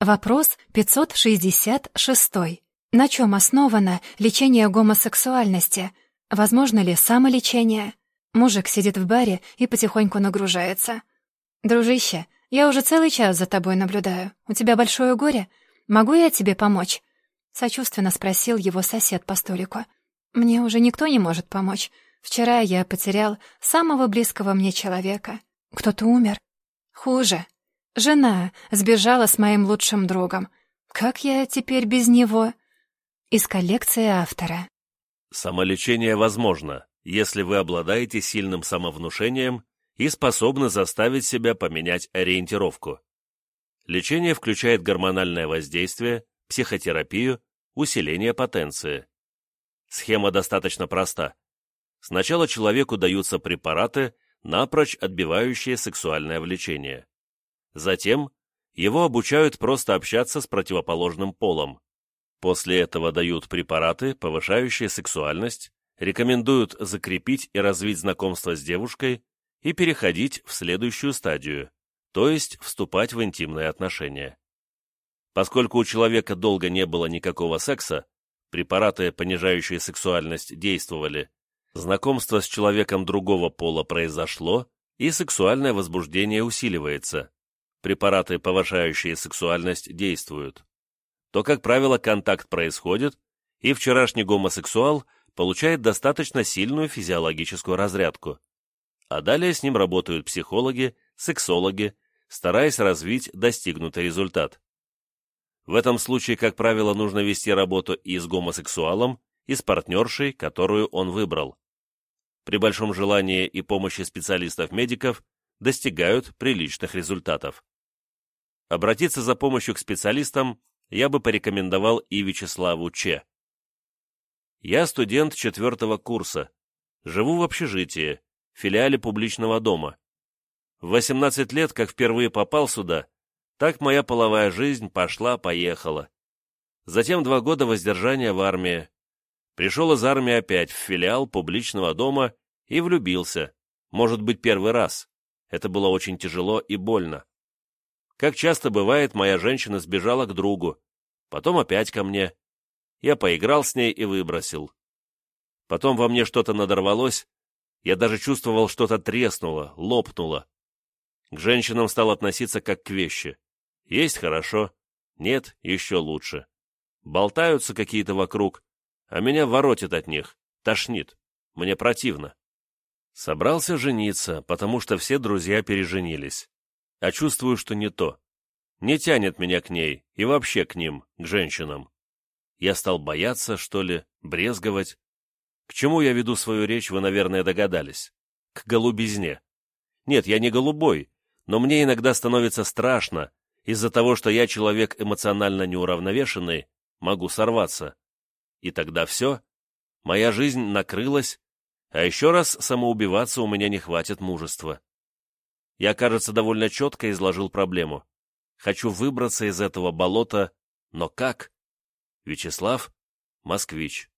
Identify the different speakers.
Speaker 1: Вопрос 566. На чем основано лечение гомосексуальности? Возможно ли самолечение? Мужик сидит в баре и потихоньку нагружается. «Дружище, я уже целый час за тобой наблюдаю. У тебя большое горе? Могу я тебе помочь?» Сочувственно спросил его сосед по столику. «Мне уже никто не может помочь. Вчера я потерял самого близкого мне человека. Кто-то умер. Хуже. Жена сбежала с моим лучшим другом. Как я теперь без него?» Из коллекции автора.
Speaker 2: Самолечение возможно, если вы обладаете сильным самовнушением и способны заставить себя поменять ориентировку. Лечение включает гормональное воздействие, психотерапию, усиление потенции. Схема достаточно проста. Сначала человеку даются препараты, напрочь отбивающие сексуальное влечение. Затем его обучают просто общаться с противоположным полом. После этого дают препараты, повышающие сексуальность, рекомендуют закрепить и развить знакомство с девушкой и переходить в следующую стадию, то есть вступать в интимные отношения. Поскольку у человека долго не было никакого секса, препараты, понижающие сексуальность, действовали, знакомство с человеком другого пола произошло, и сексуальное возбуждение усиливается. Препараты, повышающие сексуальность, действуют. То, как правило, контакт происходит, и вчерашний гомосексуал получает достаточно сильную физиологическую разрядку а далее с ним работают психологи, сексологи, стараясь развить достигнутый результат. В этом случае, как правило, нужно вести работу и с гомосексуалом, и с партнершей, которую он выбрал. При большом желании и помощи специалистов-медиков достигают приличных результатов. Обратиться за помощью к специалистам я бы порекомендовал и Вячеславу Че. Я студент четвертого курса, живу в общежитии, филиале публичного дома. В 18 лет, как впервые попал сюда, так моя половая жизнь пошла-поехала. Затем два года воздержания в армии. Пришел из армии опять в филиал публичного дома и влюбился. Может быть, первый раз. Это было очень тяжело и больно. Как часто бывает, моя женщина сбежала к другу, потом опять ко мне. Я поиграл с ней и выбросил. Потом во мне что-то надорвалось, я даже чувствовал, что-то треснуло, лопнуло. К женщинам стал относиться как к вещи. Есть хорошо, нет еще лучше. Болтаются какие-то вокруг, а меня воротит от них, тошнит. Мне противно. Собрался жениться, потому что все друзья переженились. А чувствую, что не то. Не тянет меня к ней и вообще к ним, к женщинам. Я стал бояться, что ли, брезговать. К чему я веду свою речь, вы, наверное, догадались. К голубизне. Нет, я не голубой, но мне иногда становится страшно, из-за того, что я человек эмоционально неуравновешенный, могу сорваться. И тогда все, моя жизнь накрылась, а еще раз самоубиваться у меня не хватит мужества. Я, кажется, довольно четко изложил проблему. Хочу выбраться из этого болота, но как? Вячеслав, Москвич.